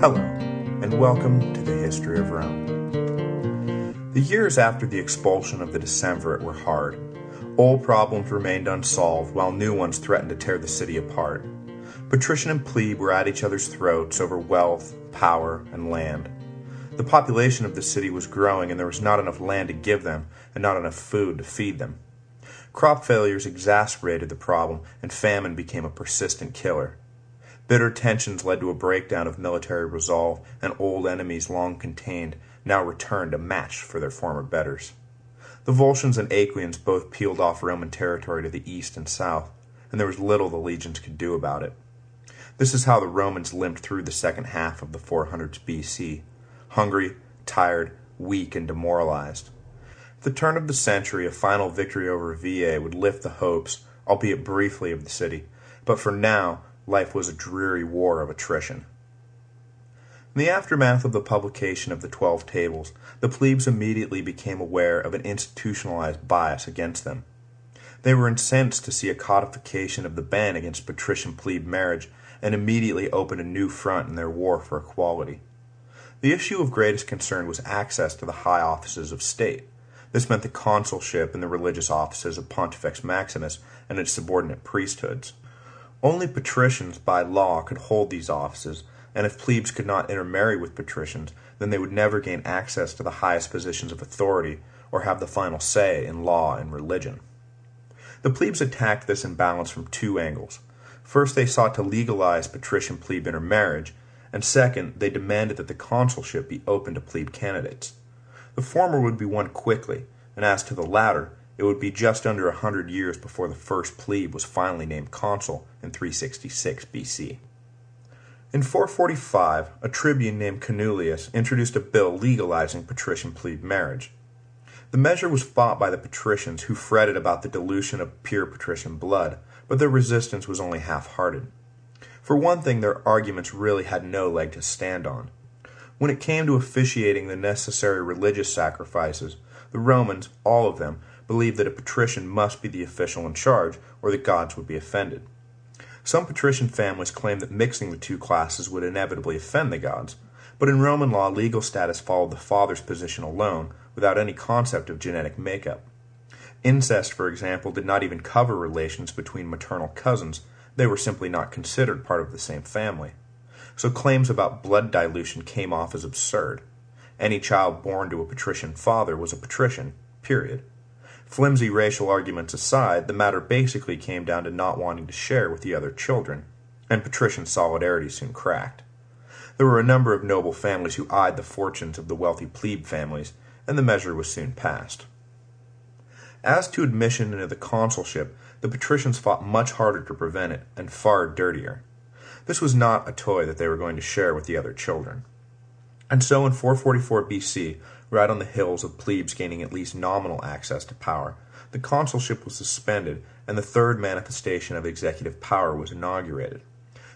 Hello, and welcome to the History of Rome. The years after the expulsion of the Decemvirate were hard. Old problems remained unsolved, while new ones threatened to tear the city apart. Patrician and plebe were at each other's throats over wealth, power, and land. The population of the city was growing, and there was not enough land to give them, and not enough food to feed them. Crop failures exacerbated the problem, and famine became a persistent killer. Bitter tensions led to a breakdown of military resolve, and old enemies long contained now returned a match for their former betters. The Volscians and Aequians both peeled off Roman territory to the east and south, and there was little the legions could do about it. This is how the Romans limped through the second half of the 400s BC, hungry, tired, weak, and demoralized. At the turn of the century, a final victory over Veii would lift the hopes, albeit briefly, of the city, but for now life was a dreary war of attrition. In the aftermath of the publication of the Twelve Tables, the plebes immediately became aware of an institutionalized bias against them. They were incensed to see a codification of the ban against patrician plebe marriage and immediately opened a new front in their war for equality. The issue of greatest concern was access to the high offices of state. This meant the consulship and the religious offices of Pontifex Maximus and its subordinate priesthoods. Only patricians by law could hold these offices, and if plebes could not intermarry with patricians, then they would never gain access to the highest positions of authority or have the final say in law and religion. The plebes attacked this imbalance from two angles. First, they sought to legalize patrician plebe intermarriage, and second, they demanded that the consulship be open to plebe candidates. The former would be won quickly, and as to the latter, it would be just under a hundred years before the first plebe was finally named consul in 366 BC. In 445, a tribune named Canuleius introduced a bill legalizing patrician plebe marriage. The measure was fought by the patricians who fretted about the dilution of pure patrician blood, but their resistance was only half-hearted. For one thing, their arguments really had no leg to stand on. When it came to officiating the necessary religious sacrifices, the Romans, all of them, believed that a patrician must be the official in charge, or the gods would be offended. Some patrician families claimed that mixing the two classes would inevitably offend the gods, but in Roman law, legal status followed the father's position alone, without any concept of genetic makeup. Incest, for example, did not even cover relations between maternal cousins, they were simply not considered part of the same family. So claims about blood dilution came off as absurd. Any child born to a patrician father was a patrician, period. Flimsy racial arguments aside, the matter basically came down to not wanting to share with the other children, and patrician solidarity soon cracked. There were a number of noble families who eyed the fortunes of the wealthy plebe families, and the measure was soon passed. As to admission into the consulship, the patricians fought much harder to prevent it, and far dirtier. This was not a toy that they were going to share with the other children. And so in 444 BC, right on the hills of plebes gaining at least nominal access to power, the consulship was suspended and the third manifestation of executive power was inaugurated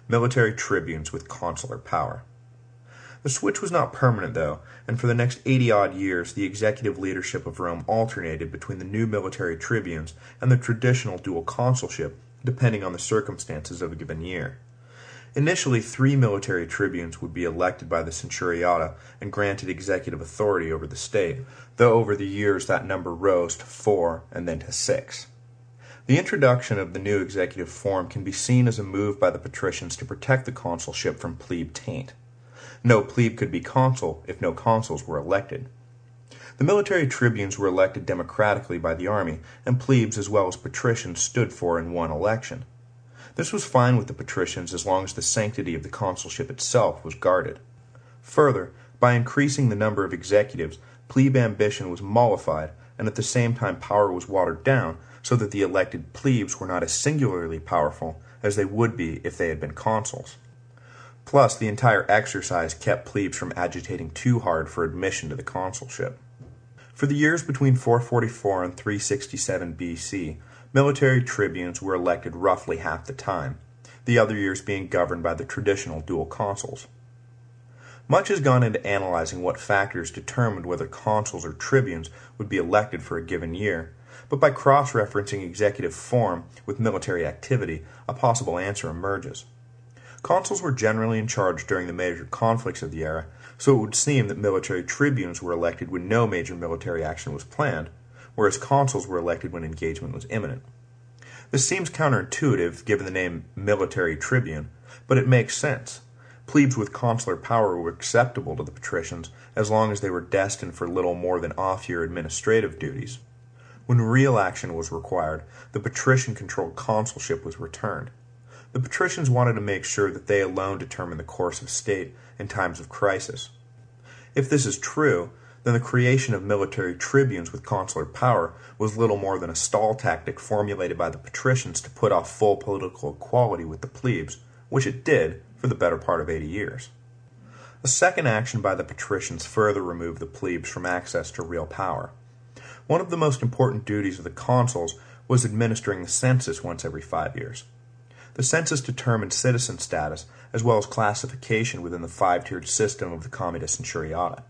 military tribunes with consular power. The switch was not permanent, though, and for the next 80 odd years the executive leadership of Rome alternated between the new military tribunes and the traditional dual consulship, depending on the circumstances of a given year. Initially, three military tribunes would be elected by the centuriata and granted executive authority over the state, though over the years that number rose to four and then to six. The introduction of the new executive form can be seen as a move by the patricians to protect the consulship from plebe taint. No plebe could be consul if no consuls were elected. The military tribunes were elected democratically by the army, and plebes as well as patricians stood for and won election. This was fine with the patricians as long as the sanctity of the consulship itself was guarded. Further, by increasing the number of executives, plebe ambition was mollified, and at the same time power was watered down so that the elected plebes were not as singularly powerful as they would be if they had been consuls. Plus, the entire exercise kept plebes from agitating too hard for admission to the consulship. For the years between 444 and 367 BC, Military tribunes were elected roughly half the time, the other years being governed by the traditional dual consuls. Much has gone into analyzing what factors determined whether consuls or tribunes would be elected for a given year, but by cross-referencing executive form with military activity, a possible answer emerges. Consuls were generally in charge during the major conflicts of the era, so it would seem that military tribunes were elected when no major military action was planned, whereas consuls were elected when engagement was imminent. This seems counterintuitive given the name military tribune, but it makes sense. Plebes with consular power were acceptable to the patricians as long as they were destined for little more than off-year administrative duties. When real action was required, the patrician-controlled consulship was returned. The patricians wanted to make sure that they alone determined the course of state in times of crisis. If this is true, then the creation of military tribunes with consular power was little more than a stall tactic formulated by the patricians to put off full political equality with the plebes, which it did for the better part of 80 years. A second action by the patricians further removed the plebes from access to real power. One of the most important duties of the consuls was administering the census once every five years. The census determined citizen status as well as classification within the five-tiered system of the comitia centuriata.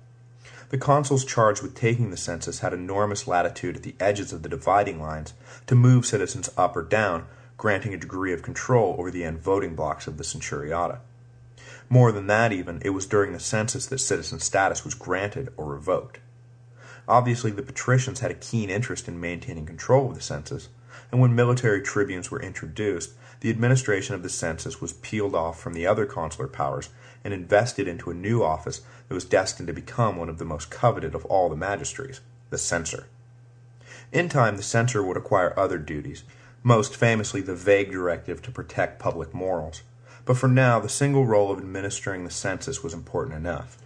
The consuls charged with taking the census had enormous latitude at the edges of the dividing lines to move citizens up or down, granting a degree of control over the end voting blocks of the centuriata. More than that even, it was during the census that citizen status was granted or revoked. Obviously, the patricians had a keen interest in maintaining control of the census, and when military tribunes were introduced, the administration of the census was peeled off from the other consular powers and invested into a new office that was destined to become one of the most coveted of all the magistracies, the censor. In time, the censor would acquire other duties, most famously the vague directive to protect public morals. But for now, the single role of administering the census was important enough.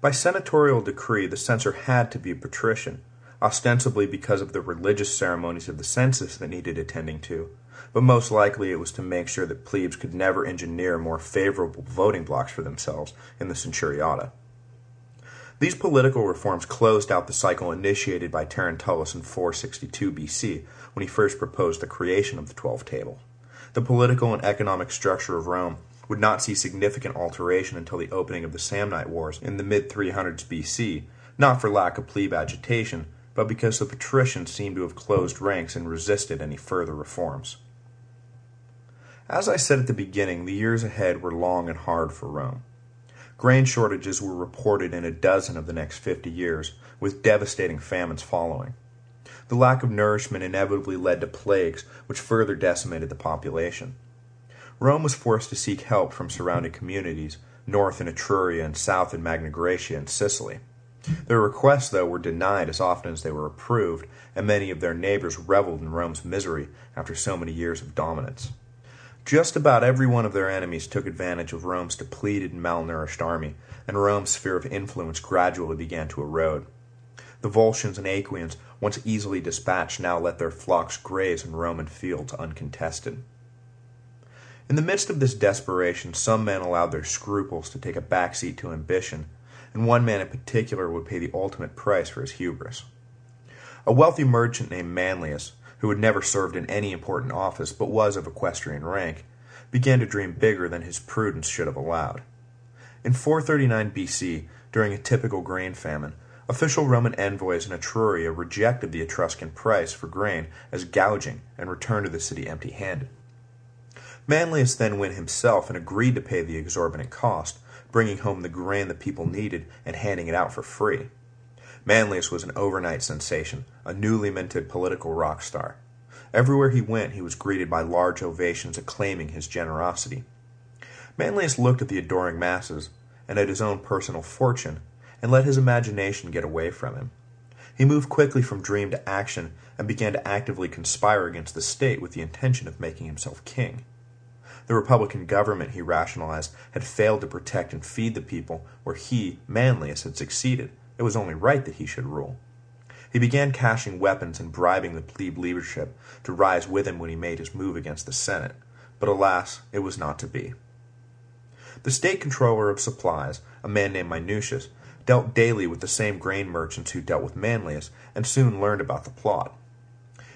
By senatorial decree, the censor had to be a patrician, ostensibly because of the religious ceremonies of the census that needed attending to, but most likely it was to make sure that plebes could never engineer more favorable voting blocks for themselves in the centuriata. These political reforms closed out the cycle initiated by Terentillus in 462 BC when he first proposed the creation of the Twelve Table. The political and economic structure of Rome would not see significant alteration until the opening of the Samnite Wars in the mid 300s BC, not for lack of plebe agitation, but because the patricians seemed to have closed ranks and resisted any further reforms. As I said at the beginning, the years ahead were long and hard for Rome. Grain shortages were reported in a dozen of the next 50 years, with devastating famines following. The lack of nourishment inevitably led to plagues, which further decimated the population. Rome was forced to seek help from surrounding communities, north in Etruria and south in Magna Graecia and Sicily. Their requests, though, were denied as often as they were approved, and many of their neighbors reveled in Rome's misery after so many years of dominance. Just about every one of their enemies took advantage of Rome's depleted and malnourished army, and Rome's sphere of influence gradually began to erode. The Volscians and Aequians, once easily dispatched, now let their flocks graze in Roman fields uncontested. In the midst of this desperation, some men allowed their scruples to take a backseat to ambition, and one man in particular would pay the ultimate price for his hubris. A wealthy merchant named Manlius who had never served in any important office but was of equestrian rank, began to dream bigger than his prudence should have allowed. In 439 BC, during a typical grain famine, official Roman envoys in Etruria rejected the Etruscan price for grain as gouging and returned to the city empty-handed. Manlius then went himself and agreed to pay the exorbitant cost, bringing home the grain the people needed and handing it out for free. Manlius was an overnight sensation, a newly minted political rock star. Everywhere he went, he was greeted by large ovations acclaiming his generosity. Manlius looked at the adoring masses and at his own personal fortune and let his imagination get away from him. He moved quickly from dream to action and began to actively conspire against the state with the intention of making himself king. The Republican government, he rationalized, had failed to protect and feed the people where he, Manlius, had succeeded, it was only right that he should rule. He began caching weapons and bribing the plebe leadership to rise with him when he made his move against the Senate, but alas, it was not to be. The state controller of supplies, a man named Minucius, dealt daily with the same grain merchants who dealt with Manlius, and soon learned about the plot.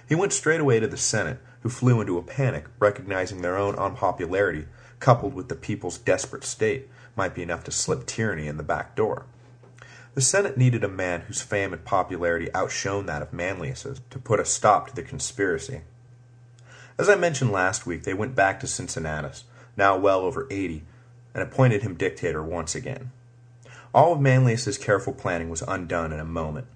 He went straight away to the Senate, who flew into a panic, recognizing their own unpopularity, coupled with the people's desperate state, might be enough to slip tyranny in the back door. The Senate needed a man whose fame and popularity outshone that of Manlius's to put a stop to the conspiracy. As I mentioned last week, they went back to Cincinnatus, now well over 80, and appointed him dictator once again. All of Manlius's careful planning was undone in a moment.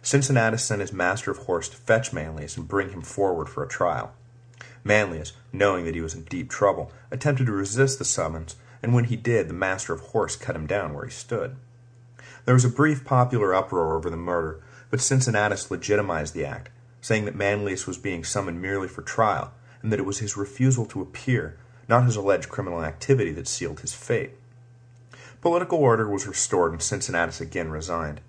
Cincinnatus sent his master of horse to fetch Manlius and bring him forward for a trial. Manlius, knowing that he was in deep trouble, attempted to resist the summons, and when he did, the master of horse cut him down where he stood. There was a brief popular uproar over the murder, but Cincinnatus legitimized the act, saying that Manlius was being summoned merely for trial, and that it was his refusal to appear, not his alleged criminal activity, that sealed his fate. Political order was restored and Cincinnatus again resigned.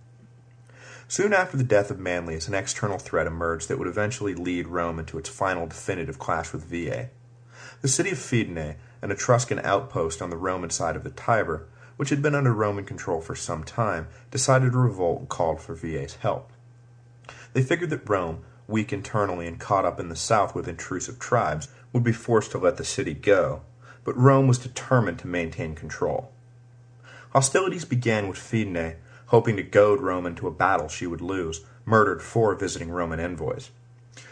Soon after the death of Manlius, an external threat emerged that would eventually lead Rome into its final definitive clash with Veii. The city of Fidenae, an Etruscan outpost on the Roman side of the Tiber, which had been under Roman control for some time, decided to revolt and called for Veii's help. They figured that Rome, weak internally and caught up in the south with intrusive tribes, would be forced to let the city go, but Rome was determined to maintain control. Hostilities began with Fidenae, hoping to goad Rome into a battle she would lose, murdered four visiting Roman envoys.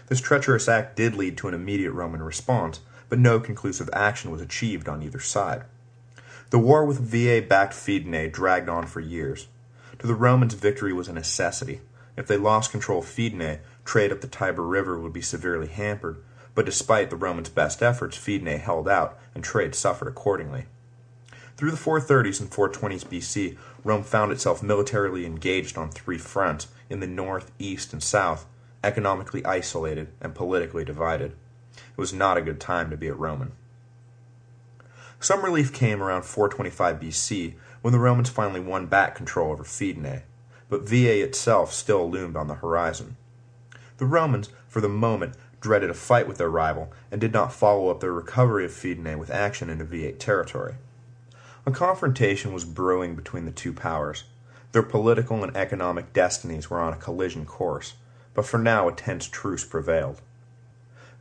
This treacherous act did lead to an immediate Roman response, but no conclusive action was achieved on either side. The war with Veii-backed Fidenae dragged on for years. To the Romans, victory was a necessity. If they lost control of Fidenae, trade up the Tiber River would be severely hampered, but despite the Romans' best efforts, Fidenae held out, and trade suffered accordingly. Through the 430s and 420s BC, Rome found itself militarily engaged on three fronts in the north, east, and south, economically isolated and politically divided. It was not a good time to be a Roman. Some relief came around 425 BC when the Romans finally won back control over Fidenae, but Veii itself still loomed on the horizon. The Romans, for the moment, dreaded a fight with their rival and did not follow up their recovery of Fidenae with action into Viate territory. A confrontation was brewing between the two powers. Their political and economic destinies were on a collision course, but for now a tense truce prevailed.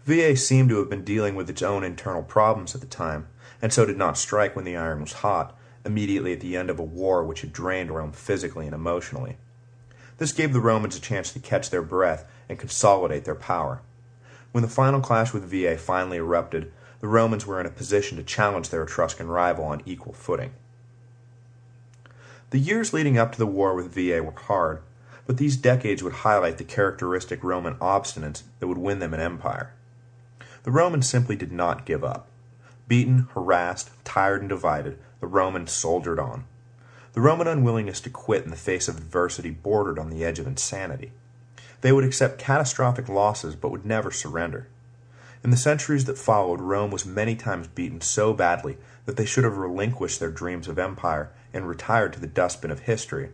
Veii seemed to have been dealing with its own internal problems at the time, and so did not strike when the iron was hot, immediately at the end of a war which had drained Rome physically and emotionally. This gave the Romans a chance to catch their breath and consolidate their power. When the final clash with Veii finally erupted, the Romans were in a position to challenge their Etruscan rival on equal footing. The years leading up to the war with Veii were hard, but these decades would highlight the characteristic Roman obstinance that would win them an empire. The Romans simply did not give up. Beaten, harassed, tired, and divided, the Romans soldiered on. The Roman unwillingness to quit in the face of adversity bordered on the edge of insanity. They would accept catastrophic losses but would never surrender. In the centuries that followed, Rome was many times beaten so badly that they should have relinquished their dreams of empire and retired to the dustbin of history.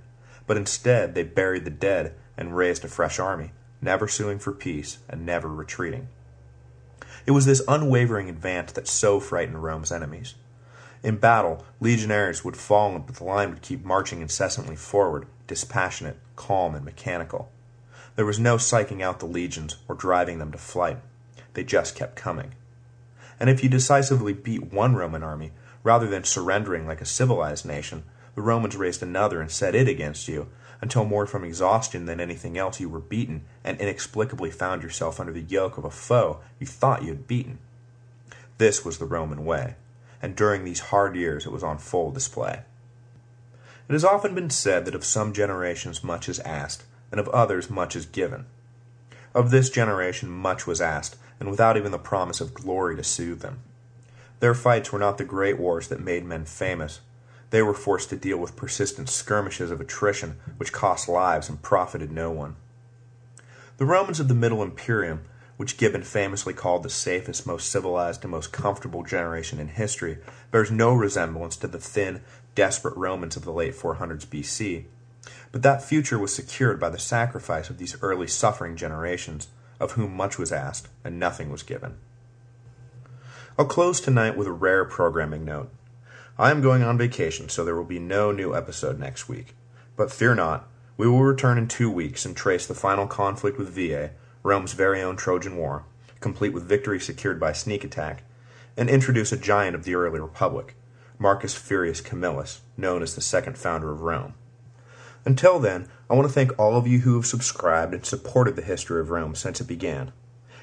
But instead, they buried the dead and raised a fresh army, never suing for peace and never retreating. It was this unwavering advance that so frightened Rome's enemies. In battle, legionaries would fall, but the line would keep marching incessantly forward, dispassionate, calm, and mechanical. There was no psyching out the legions or driving them to flight. They just kept coming. And if you decisively beat one Roman army, rather than surrendering like a civilized nation, the Romans raised another and set it against you, until more from exhaustion than anything else you were beaten, and inexplicably found yourself under the yoke of a foe you thought you had beaten. This was the Roman way, and during these hard years it was on full display. It has often been said that of some generations much is asked, and of others much is given. Of this generation much was asked, and without even the promise of glory to soothe them. Their fights were not the great wars that made men famous. They were forced to deal with persistent skirmishes of attrition which cost lives and profited no one. The Romans of the Middle Imperium, which Gibbon famously called the safest, most civilized, and most comfortable generation in history, bears no resemblance to the thin, desperate Romans of the late 400s BC. But that future was secured by the sacrifice of these early suffering generations of whom much was asked and nothing was given. I'll close tonight with a rare programming note. I am going on vacation, so there will be no new episode next week. But fear not, we will return in two weeks and trace the final conflict with Veii, Rome's very own Trojan War, complete with victory secured by sneak attack, and introduce a giant of the early republic, Marcus Furius Camillus, known as the second founder of Rome. Until then, I want to thank all of you who have subscribed and supported the history of Rome since it began.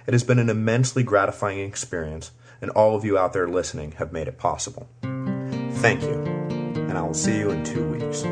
It has been an immensely gratifying experience, and all of you out there listening have made it possible. Thank you, and I will see you in two weeks.